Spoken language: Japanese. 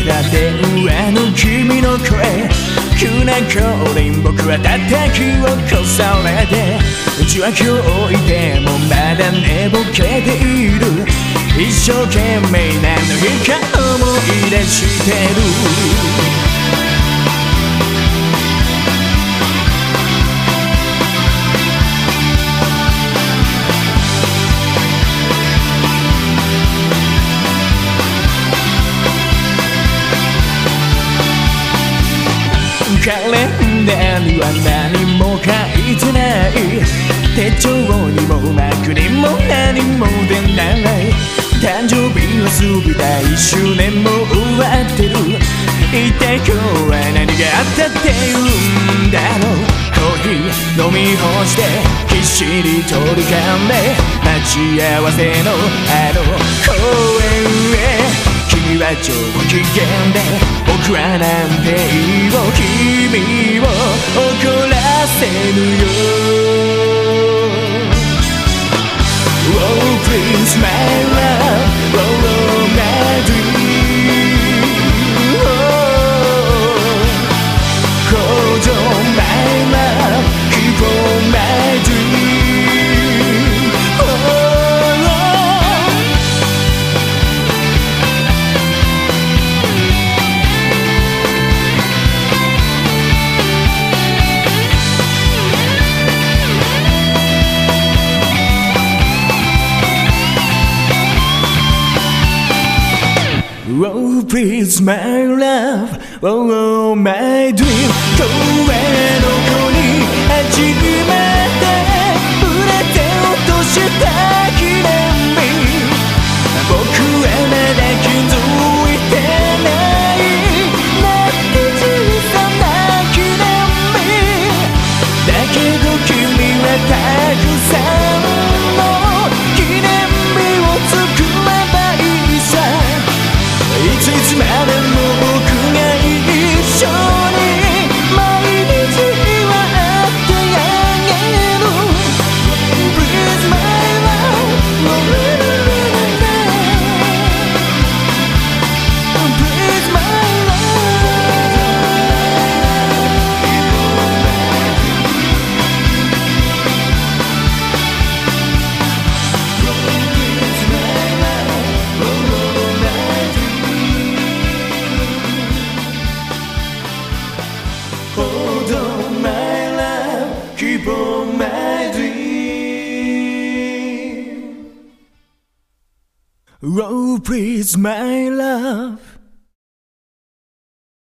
電話の君の声。急な降臨僕は叩き起こされて受話器を置いてもまだ寝ぼけている。一生懸命何の日か思い出してる。カレンダーには何も書いてない。手帳にも幕にも何も出ない。誕生日は過ぎた1周年も終わってる。一体今日は何があったって言う。んだろう。コーヒー飲み干して必死に取り込んで待ち合わせのあの公園へ。君は上機嫌で僕はなんていいよ。君を怒らせぬよ。Oh, please, my love, oh, oh my dream 声どこに始ま いついつまでも僕がいる Oh please my love